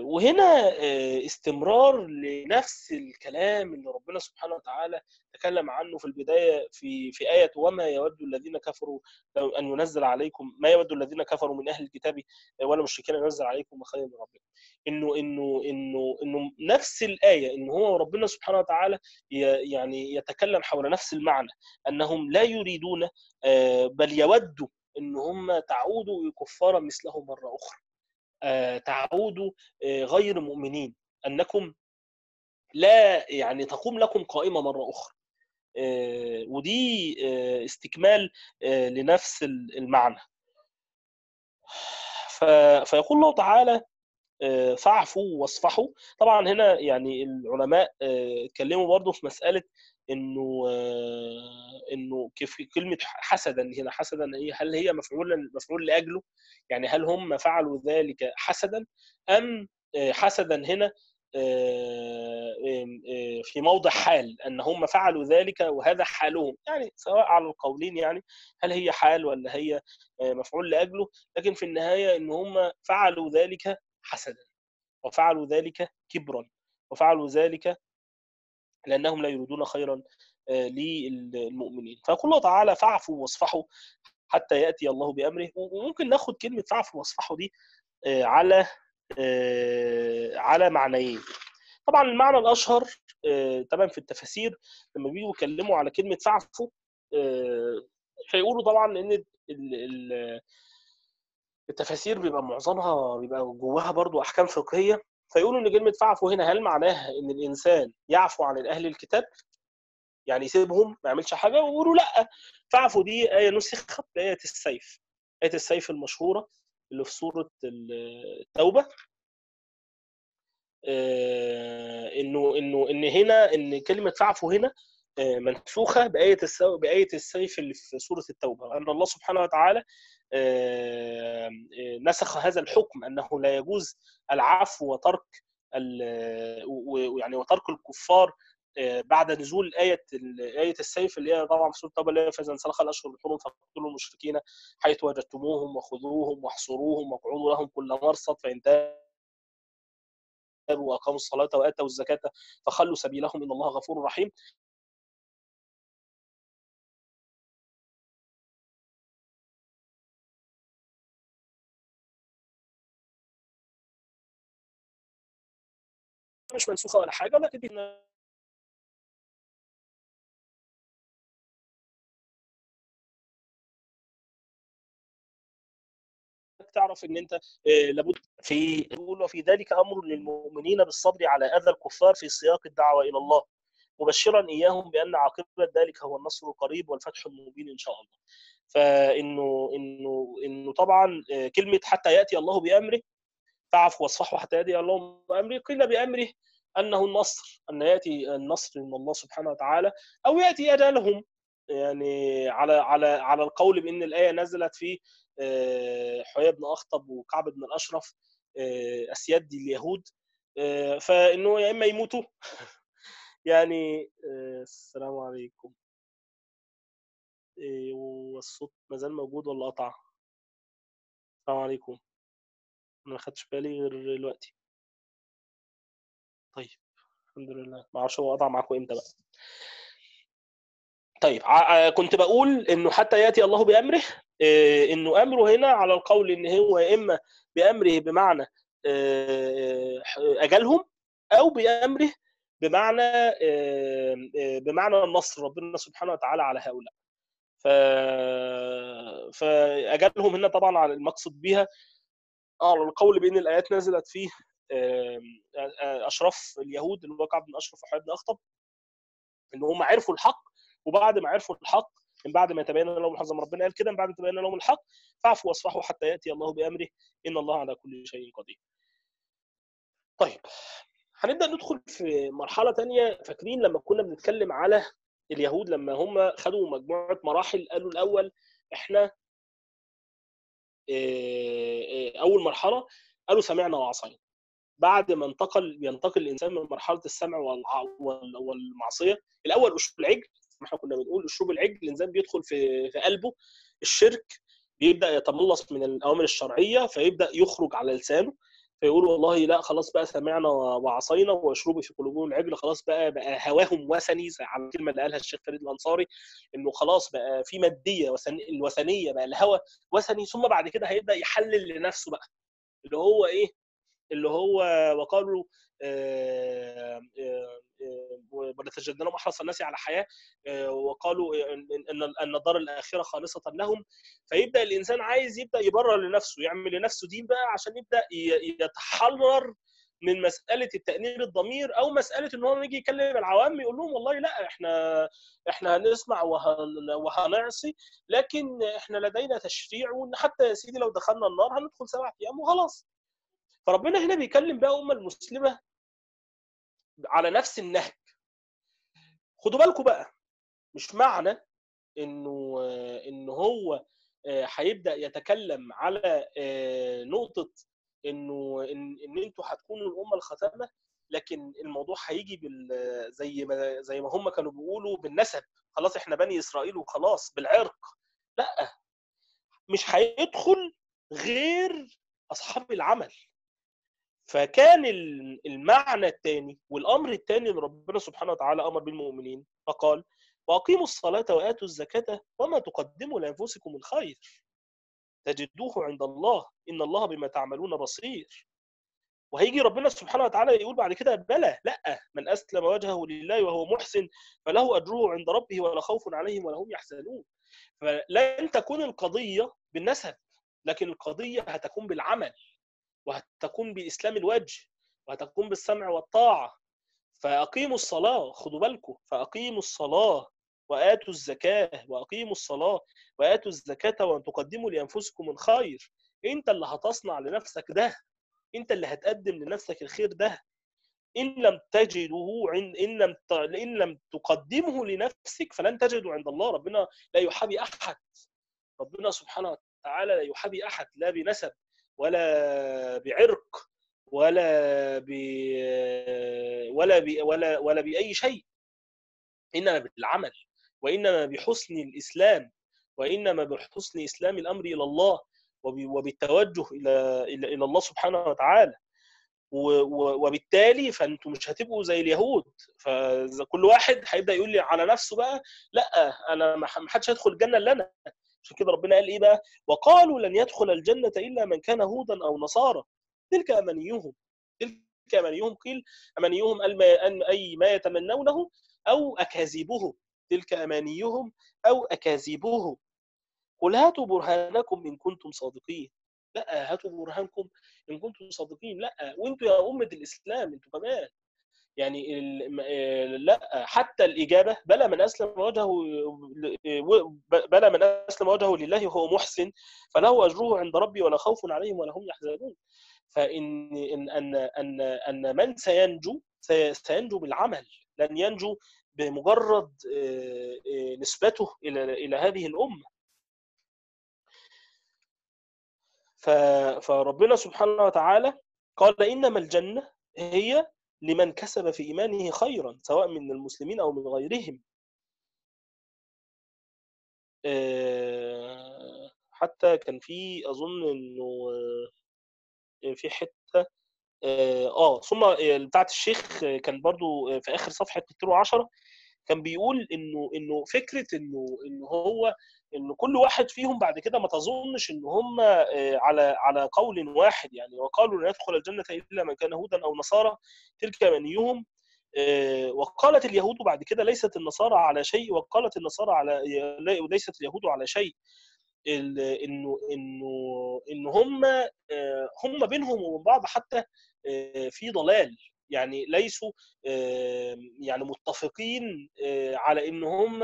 S1: وهنا استمرار لنفس الكلام اللي ربنا سبحانه وتعالى تكلم عنه في البداية في في آية وما يود الذين كفروا أن ينزل عليكم ما يود الذين كفروا من أهل الكتاب ولا مشركين ينزل عليكم خير من ربكم. إنه إنه إنه إنه نفس الآية إن هو ربنا سبحانه وتعالى يعني يتكلم حول نفس المعنى أنهم لا يريدون بل يودوا إن هم تعودوا كفارا مثله مرة أخرى. تعودوا غير مؤمنين أنكم لا يعني تقوم لكم قائمة مرة أخرى. ودي استكمال لنفس المعنى. فيقول الله تعالى فاعفوا واصفحوا. طبعا هنا يعني العلماء اتكلموا برضه في مسألة إنه إنه كيف كلمة حسدا هنا حسدا هي هل هي مفعول مفعول لأجله؟ يعني هل هم فعلوا ذلك حسدا؟ أم حسدا هنا في موضع حال أن هم فعلوا ذلك وهذا حالهم. يعني سواء على القولين يعني هل هي حال ولا هي مفعول لأجله؟ لكن في النهاية إن هم فعلوا ذلك حسدا وفعلوا ذلك كبرا وفعلوا ذلك لأنهم لا يريدون خيرا للمؤمنين. فيقول الله تعالى فاعفوا واصفحوا حتى يأتي الله بأمره. وممكن ناخد كلمة فاعفوا واصفحوا دي على على معنيين. طبعا المعنى الأشهر طبعا في التفاسير لما بيجوا يتكلموا على كلمة فاعفوا فيقولوا طبعا إن التفاسير بيبقى معظمها بيبقى جواها برضو أحكام فقهية. فيقولوا إن كلمة فاعفوا هنا هل معناها إن الإنسان يعفو عن أهل الكتاب؟ يعني يسيبهم ما يعملش حاجة ويقولوا لأ. فاعفوا دي آية نسخت بايه السيف. آية السيف المشهورة اللي في سورة التوبة. إنه إنه إن هنا إن كلمة فاعفوا هنا منسوخة بآية. بآية السيف اللي في سورة التوبة. أن الله سبحانه وتعالى نسخ هذا الحكم أنه لا يجوز العفو وترك يعني وترك الكفار بعد نزول آية آية السيف اللي هي طبعا في سورة اللي هي فإذا انسلخ الأشهر الحرم فاقتلوا المشركين حيث وجدتموهم وخذوهم واحصروهم واقعدوا لهم كل مرصد فإن تابوا وأقاموا الصلاة وآتوا الزكاة فخلوا سبيلهم إن الله غفور رحيم. مش منسوخة ولا حاجة ولكن دي تعرف إن أنت لابد في يقول وفي ذلك أمر للمؤمنين بالصبر على أذى الكفار في سياق الدعوة إلى الله مبشرا إياهم بأن عاقبة ذلك هو النصر القريب والفتح المبين إن شاء الله. فإنه إنه إنه طبعا كلمة حتى يأتي الله بأمره فاعفوا واصفحوا حتى ياتي الله بامره قيل بأمره أنه النصر أن يأتي النصر من الله سبحانه وتعالى أو يأتي أجلهم. يعني على على على القول بأن الآية نزلت في حيي بن أخطب وكعب بن الأشرف أسياد اليهود. فإنه يا إما يموتوا. يعني السلام عليكم. والصوت ما زال موجود ولا قطع السلام عليكم. ما خدتش بالي غير دلوقتي. طيب الحمد لله. ما أعرفش هو قطع معاكم إمتى بقى. طيب كنت بقول إنه حتى يأتي الله بأمره إنه أمره هنا على القول إن هو يا إما بأمره بمعنى أجلهم أو بأمره بمعنى بمعنى النصر ربنا سبحانه وتعالى على هؤلاء. فأجلهم هنا طبعا على المقصد بها على القول بأن الآيات نزلت فيه اشراف اليهود اللي هو كعب بن أشرف وحيد بن أخطب إن هم عرفوا الحق وبعد ما عرفوا الحق من بعد ما تبين لهم الحق زي ما ربنا قال كده من بعد ما تبين لهم الحق فاعفوا واصفحوا حتى يأتي الله بأمره إن الله على كل شيء قدير. طيب هنبدأ ندخل في مرحلة ثانية فاكرين لما كنا بنتكلم على اليهود لما هم خدوا مجموعة مراحل قالوا الأول إحنا أول مرحلة قالوا سمعنا وعصينا بعد ما انتقل ينتقل الإنسان من مرحلة السمع والمعصية الأول اشرب العجل ما إحنا كنا بنقول اشرب العجل الإنسان بيدخل في في قلبه الشرك بيبدأ يتملص من الأوامر الشرعية فيبدأ يخرج على لسانه. فيقول والله لا خلاص بقى سمعنا وعصينا واشربوا في قلوبهم العجل خلاص بقى بقى هواهم وثني على الكلمة اللي قالها الشيخ فريد الأنصاري إنه خلاص بقى في مادية الوثنية بقى الهوى وثني ثم بعد كده هيبدأ يحلل لنفسه بقى اللي هو إيه؟ اللي هو وقالوا ولتجدنهم أحرص الناس على حياة وقالوا إن إن الدار الآخرة خالصة لهم. فيبدأ الإنسان عايز يبدأ يبرر لنفسه يعمل لنفسه دين بقى عشان يبدأ يتحرر من مسألة التأنير الضمير أو مسألة إن هو يجي يكلم العوام يقول لهم والله لأ إحنا إحنا هنسمع وهنعصي لكن إحنا لدينا تشريع وان حتى يا سيدي لو دخلنا النار هندخل سبع أيام وخلاص. فربنا هنا بيكلم بقى أمة المسلمة على نفس النهج. خدوا بالكم بقى مش معنى إنه إن هو هيبدأ يتكلم على نقطة إنه إن, إن أنتوا هتكونوا الأمة الختامه لكن الموضوع هيجي بال زي ما زي ما هم كانوا بيقولوا بالنسب. خلاص إحنا بني إسرائيل وخلاص بالعرق. لأ مش هيدخل غير أصحاب العمل. فكان المعنى الثاني والأمر الثاني اللي ربنا سبحانه وتعالى أمر بالمؤمنين فقال وأقيموا الصلاة وآتوا الزكاة وما تقدموا لأنفسكم من خير تجدوه عند الله إن الله بما تعملون بصير. وهيجي ربنا سبحانه وتعالى يقول بعد كده بلى لأ من أسلم وجهه لله وهو محسن فله أجره عند ربه ولا خوف عليهم ولا هم يحزنون. فلن تكون القضية بالنسب لكن القضية هتكون بالعمل. وهتكون بإسلام الوجه وهتكون بالسمع والطاعة. فأقيموا الصلاة خدوا بالكم. فأقيموا الصلاة وآتوا الزكاة وأقيموا الصلاة وآتوا الزكاة وأن تقدموا لأنفسكم من خير أنت اللي هتصنع لنفسك ده. أنت اللي هتقدم لنفسك الخير ده. إن لم تجده عند إن لم إن لم تقدمه لنفسك فلن تجده عند الله. ربنا لا يحابي أحد. ربنا سبحانه وتعالى لا يحابي أحد لا بنسب. ولا بعرق ولا ب ولا ب ولا ولا بأي شيء. إنما بالعمل وإنما بحسن الإسلام وإنما بحسن إسلام الأمر إلى الله وبالتوجه إلى إلى الله سبحانه وتعالى. وبالتالي فأنتم مش هتبقوا زي اليهود. فكل واحد هيبدأ يقول لي على نفسه بقى لأ أنا ما حدش هيدخل الجنة إلا أنا. عشان كده ربنا قال إيه بقى؟ وقالوا لن يدخل الجنة إلا من كان هودا أو نصارى. تلك أمانيهم. تلك أمانيهم قيل أمانيهم أي ما يتمنونه أو اكاذيبهم تلك أمانيهم أو اكاذيبهم قل هاتوا برهانكم إن كنتم صادقين. لا هاتوا برهانكم إن كنتم صادقين. لا وأنتوا يا أمة الإسلام أنتوا كمان. يعني لا حتى الإجابة بلى من أسلم وجهه بلى من أسلم وجهه لله وهو محسن فله أجره عند ربه ولا خوف عليهم ولا هم يحزنون. فإن إن أن أن أن من سينجو سينجو بالعمل لن ينجو بمجرد نسبته إلى إلى هذه الأمة. فربنا سبحانه وتعالى قال إنما الجنة هي لمن كسب في إيمانه خيرا سواء من المسلمين أو من غيرهم. حتى كان في أظن إنه في حتة آه ثم بتاعت الشيخ كان برضو في آخر صفحة 210 كان بيقول إنه إنه فكرة إنه إنه هو انه كل واحد فيهم بعد كده ما تظنش إن هم على على قول واحد يعني. وقالوا لن يدخل الجنة إلا من كان هودا أو نصارى تلك منيهم. وقالت اليهود بعد كده ليست النصارى على شيء وقالت النصارى على ليست اليهود على شيء. إنه إنه إن هم هم بينهم وبين بعض حتى في ضلال. يعني ليسوا يعني متفقين على إن هم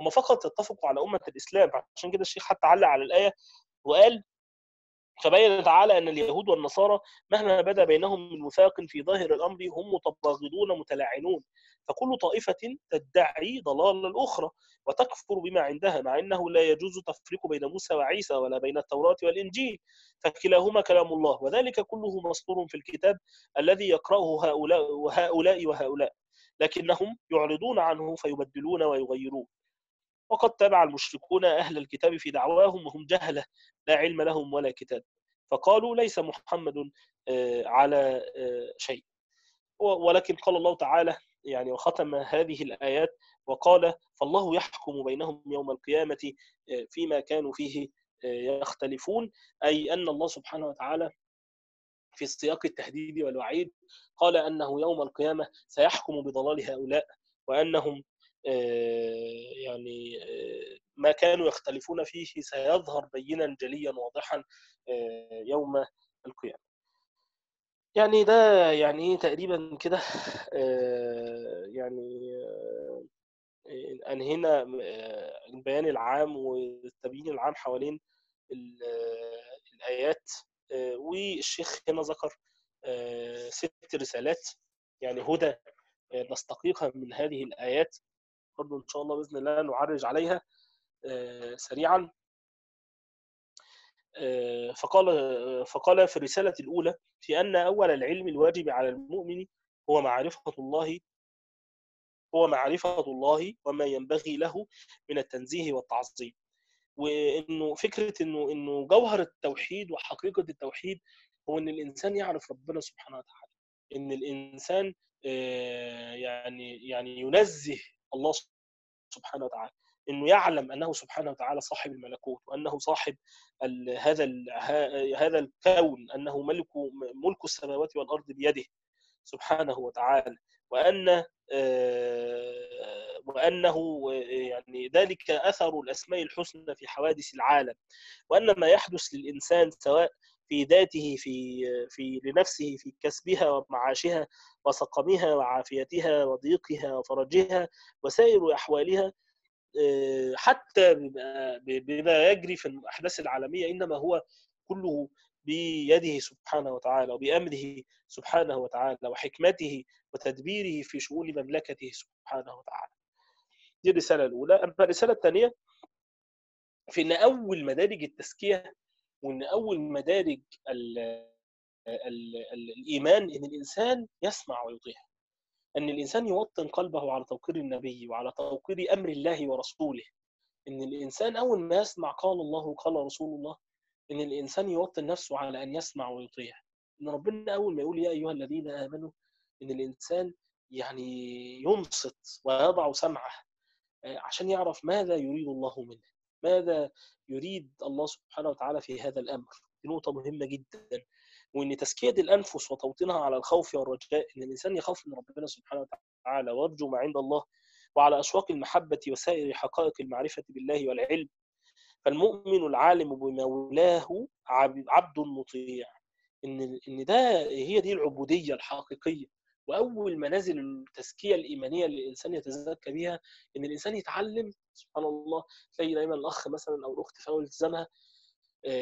S1: هم فقط اتفقوا على أمة الإسلام. عشان كده الشيخ حتى علق على الآية وقال فبين تعالى أن اليهود والنصارى مهما بدا بينهم من وثاق في ظاهر الأمر هم متباغضون متلاعنون فكل طائفة تدعي ضلال الاخرى وتكفر بما عندها مع إنه لا يجوز تفريق بين موسى وعيسى ولا بين التوراة والإنجيل فكلاهما كلام الله وذلك كله مسطور في الكتاب الذي يقرأه هؤلاء وهؤلاء وهؤلاء لكنهم يعرضون عنه فيبدلون ويغيرون. وقد تابع المشركون أهل الكتاب في دعواهم وهم جهلة لا علم لهم ولا كتاب. فقالوا ليس محمد على شيء. ولكن قال الله تعالى يعني وختم هذه الآيات وقال فالله يحكم بينهم يوم القيامة فيما كانوا فيه يختلفون. أي أن الله سبحانه وتعالى في سياق التهديد والوعيد قال أنه يوم القيامة سيحكم بضلال هؤلاء وأنهم يعني ما كانوا يختلفون فيه سيظهر بينا جليا واضحا يوم القيامة. يعني ده يعني تقريبا كده؟ يعني أنهينا البيان العام والتبيين العام حوالين الآيات. والشيخ هنا ذكر ست رسالات يعني هدى نستقيها من هذه الآيات. برضو إن شاء الله بإذن الله نعرج عليها سريعا. فقال فقال في الرسالة الأولى في أن أول العلم الواجب على المؤمن هو معرفة الله هو معرفة الله وما ينبغي له من التنزيه والتعظيم. وإنه فكرة إنه إنه جوهر التوحيد وحقيقة التوحيد هو إن الإنسان يعرف ربنا سبحانه وتعالى. إن الإنسان يعني يعني ينزه الله سبحانه وتعالى إنه يعلم أنه سبحانه وتعالى صاحب الملكوت وأنه صاحب هذا هذا الكون أنه ملك ملك السماوات والأرض بيده سبحانه وتعالى وأن وأنه يعني ذلك أثر الأسماء الحسنى في حوادث العالم وأن ما يحدث للإنسان سواء في ذاته في في لنفسه في كسبها ومعاشها وسقمها وعافيتها وضيقها وفرجها وسائر أحوالها حتى بما يجري في الأحداث العالمية إنما هو كله بيده سبحانه وتعالى وبأمره سبحانه وتعالى وحكمته وتدبيره في شؤون مملكته سبحانه وتعالى. دي الرسالة الأولى، أما الرسالة الثانية في إن أول مدارج التزكية وإن أول مدارج ال ال ال الإيمان إن الإنسان يسمع ويطيع. إن الإنسان يوطن قلبه على توقير النبي وعلى توقير أمر الله ورسوله. إن الإنسان أول ما يسمع قال الله وقال رسول الله إن الإنسان يوطن نفسه على أن يسمع ويطيع. إن ربنا أول ما يقول يا أيها الذين آمنوا إن الإنسان يعني ينصت ويضع سمعه عشان يعرف ماذا يريد الله منه ماذا يريد الله سبحانه وتعالى في هذا الأمر؟ دي نقطة مهمة جدا. وإن تزكية الأنفس وتوطينها على الخوف والرجاء إن الإنسان يخاف من ربنا سبحانه وتعالى ويرجو ما عند الله وعلى اشواق المحبة وسائر حقائق المعرفة بالله والعلم فالمؤمن العالم بمولاه عبد مطيع. إن إن ده هي دي العبودية الحقيقية. وأول منازل التزكية الإيمانية اللي الإنسان يتزكى بها إن الإنسان يتعلم سبحان الله تلاقي دايما الأخ مثلا أو الأخت في أول التزامها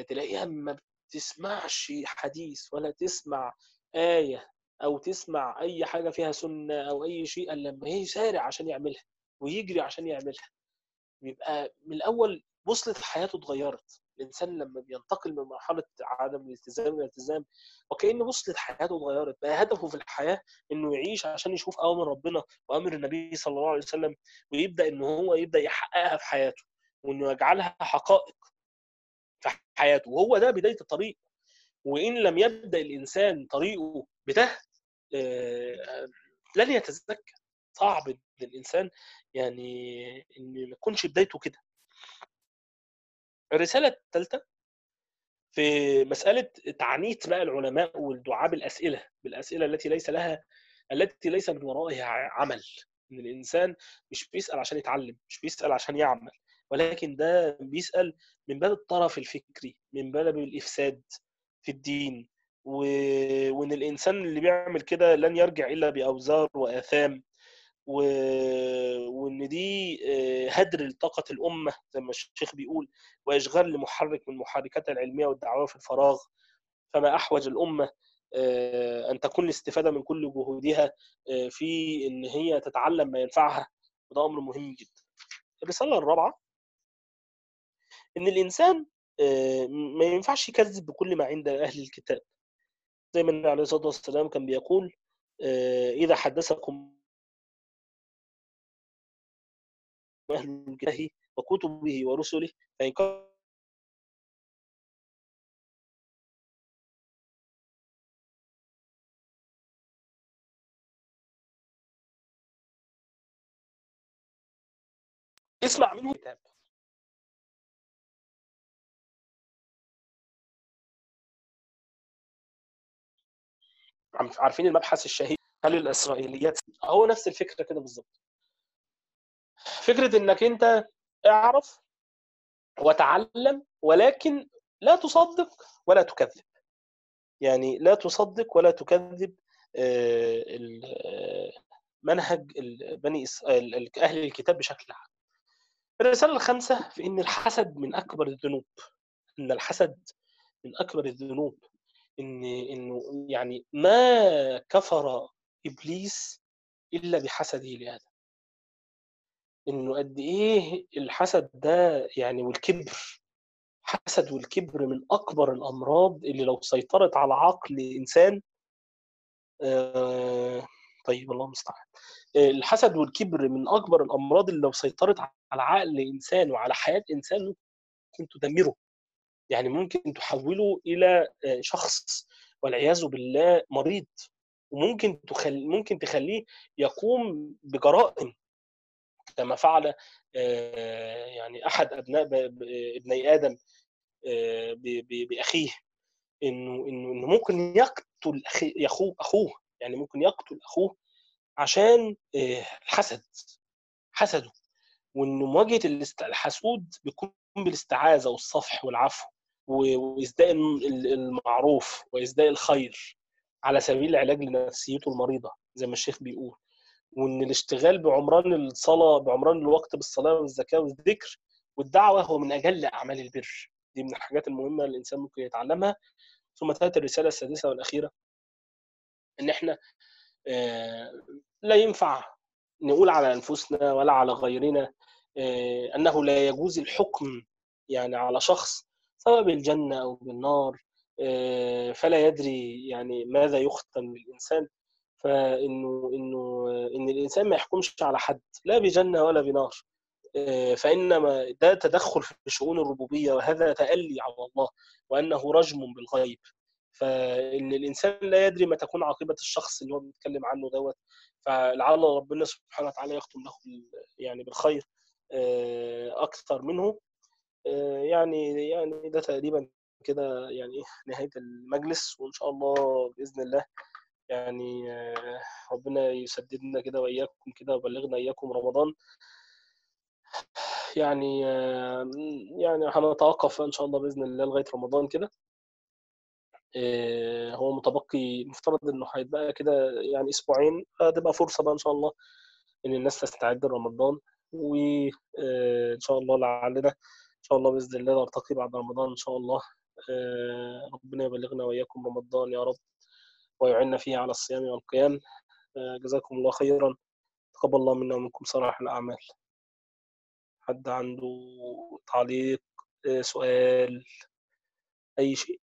S1: تلاقيها ما بتسمعش حديث ولا تسمع آية أو تسمع أي حاجة فيها سنة أو أي شيء إلا لما هي يسارع عشان يعملها ويجري عشان يعملها. بيبقى من الأول بوصله حياته اتغيرت. الإنسان لما بينتقل من مرحلة عدم الالتزام إلى الالتزام وكأن بوصله حياته اتغيرت بقى هدفه في الحياة إنه يعيش عشان يشوف أوامر ربنا وأمر النبي صلى الله عليه وسلم ويبدأ إن هو يبدأ يحققها في حياته وإنه يجعلها حقائق في حياته. وهو ده بداية الطريق. وإن لم يبدأ الإنسان طريقه بده لن يتزكى. صعب إن الإنسان يعني إن ما يكونش بدايته كده. الرساله الثالثه في مسألة تعنيت بقى العلماء والدعاء بالأسئلة بالأسئلة التي ليس لها التي ليس من ورائها عمل إن الإنسان مش بيسأل عشان يتعلم مش بيسأل عشان يعمل ولكن ده بيسأل من باب الطرف الفكري من باب الإفساد في الدين و... وإن الإنسان اللي بيعمل كده لن يرجع إلا بأوزار وآثام و... وإن دي آه، هدر لطاقة الأمة زي ما الشيخ بيقول وإشغال لمحرك من محركاتها العلمية والدعويه في الفراغ فما أحوج الأمة آه، أن تكون الاستفادة من كل جهودها آه، في إن هي تتعلم ما ينفعها وده أمر مهم جدا. الرسالة الرابعة إن الإنسان ما ينفعش يكذب بكل ما عند أهل الكتاب. زي ما النبي عليه الصلاة والسلام كان بيقول إذا حدثكم أهل الله وكتبه ورسله فإن اسمع منه كتاب. عارفين المبحث الشهير؟ هل الاسرائيليات هو نفس الفكرة كده بالظبط. فكرة إنك أنت اعرف وتعلم ولكن لا تصدق ولا تكذب. يعني لا تصدق ولا تكذب منهج بني أهل الكتاب بشكل عام. الرسالة الخامسة في إن الحسد من أكبر الذنوب. إن الحسد من أكبر الذنوب. إن انه يعني ما كفر إبليس إلا بحسده لادم إنه قد إيه الحسد ده يعني والكبر حسد والكبر من أكبر الأمراض اللي لو سيطرت على عقل إنسان آه طيب الله المستعان. الحسد والكبر من أكبر الأمراض اللي لو سيطرت على عقل إنسان وعلى حياة إنسان ممكن تدمره. يعني ممكن تحوله إلى شخص والعياذ بالله مريض وممكن تخلي ممكن تخليه يقوم بجرائم. كما فعل يعني أحد أبناء ابني آدم بأخيه. إنه إنه إنه ممكن يقتل اخوه أخوه. يعني ممكن يقتل أخوه عشان الحسد حسده. وان مواجهة الحسود بيكون بالاستعاذة والصفح والعفو وإسداء المعروف وإسداء الخير على سبيل العلاج لنفسيته المريضة زي ما الشيخ بيقول. وإن الاشتغال بعمران الصلاة بعمران الوقت بالصلاة والزكاة والذكر والدعوة هو من أجل أعمال البر. دي من الحاجات المهمة اللي الإنسان ممكن يتعلمها. ثم تأتي الرسالة السادسة والأخيرة. إن إحنا لا ينفع نقول على أنفسنا ولا على غيرنا أنه لا يجوز الحكم يعني على شخص سواء بالجنة أو بالنار فلا يدري يعني ماذا يختم للإنسان فإنه إنه إن الإنسان ما يحكمش على حد لا بجنة ولا بنار. فإنما ده تدخل في شؤون الربوبية وهذا تألي على الله وأنه رجم بالغيب. فإن الإنسان لا يدري ما تكون عاقبة الشخص اللي هو بيتكلم عنه دوت فلعل ربنا سبحانه وتعالى يختم له يعني بالخير أكثر منه. يعني يعني ده تقريبا كده يعني نهاية المجلس وإن شاء الله بإذن الله يعني ربنا يسددنا كده وإياكم كده ويبلغنا إياكم رمضان. يعني يعني هنتوقف إن شاء الله بإذن الله لغاية رمضان كده. هو متبقي المفترض إنه هيتبقى كده يعني أسبوعين. فتبقى فرصة بقى إن شاء الله إن الناس تستعد لرمضان. وان شاء الله لعلنا إن شاء الله بإذن الله نلتقي بعد رمضان إن شاء الله. ربنا يبلغنا وإياكم رمضان يا رب. ويعنا فيه على الصيام والقيام جزاكم الله خيرا. تقبل الله منا ومنكم صالح الأعمال. حد عنده تعليق سؤال أي شيء؟